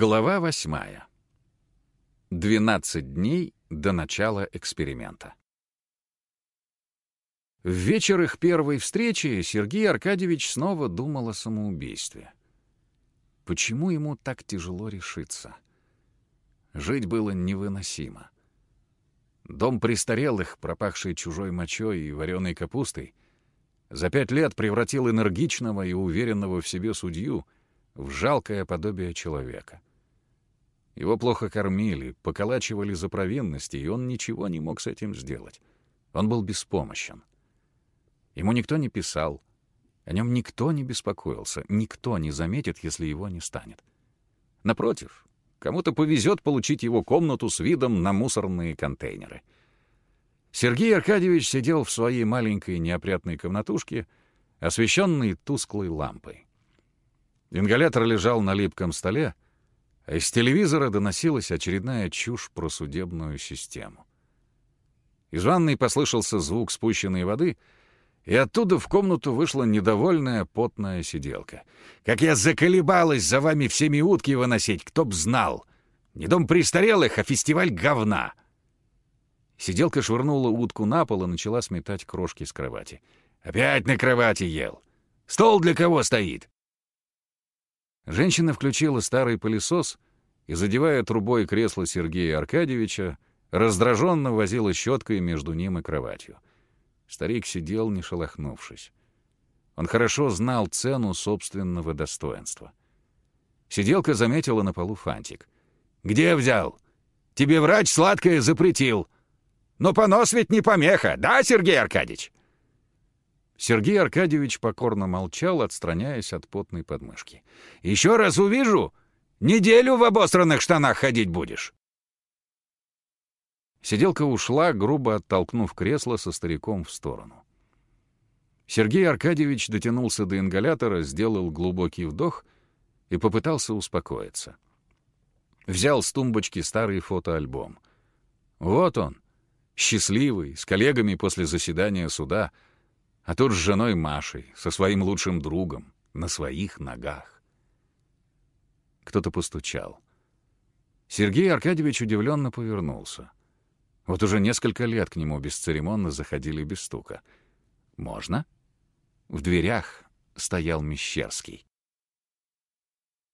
Глава восьмая. 12 дней до начала эксперимента. В вечер их первой встречи Сергей Аркадьевич снова думал о самоубийстве. Почему ему так тяжело решиться? Жить было невыносимо. Дом престарелых, пропахший чужой мочой и вареной капустой, за пять лет превратил энергичного и уверенного в себе судью — в жалкое подобие человека. Его плохо кормили, поколачивали за провинности, и он ничего не мог с этим сделать. Он был беспомощен. Ему никто не писал, о нем никто не беспокоился, никто не заметит, если его не станет. Напротив, кому-то повезет получить его комнату с видом на мусорные контейнеры. Сергей Аркадьевич сидел в своей маленькой неопрятной комнатушке, освещенной тусклой лампой. Ингалятор лежал на липком столе, а из телевизора доносилась очередная чушь про судебную систему. Из ванной послышался звук спущенной воды, и оттуда в комнату вышла недовольная потная сиделка. «Как я заколебалась за вами всеми утки выносить, кто б знал! Не дом престарелых, а фестиваль говна!» Сиделка швырнула утку на пол и начала сметать крошки с кровати. «Опять на кровати ел! Стол для кого стоит?» Женщина включила старый пылесос и, задевая трубой кресло Сергея Аркадьевича, раздраженно возила щеткой между ним и кроватью. Старик сидел, не шелохнувшись. Он хорошо знал цену собственного достоинства. Сиделка заметила на полу фантик. «Где взял? Тебе врач сладкое запретил. Но понос ведь не помеха, да, Сергей Аркадьевич?» Сергей Аркадьевич покорно молчал, отстраняясь от потной подмышки. «Еще раз увижу, неделю в обосранных штанах ходить будешь!» Сиделка ушла, грубо оттолкнув кресло со стариком в сторону. Сергей Аркадьевич дотянулся до ингалятора, сделал глубокий вдох и попытался успокоиться. Взял с тумбочки старый фотоальбом. Вот он, счастливый, с коллегами после заседания суда — а тут с женой Машей, со своим лучшим другом, на своих ногах. Кто-то постучал. Сергей Аркадьевич удивленно повернулся. Вот уже несколько лет к нему бесцеремонно заходили без стука. «Можно?» В дверях стоял Мещерский.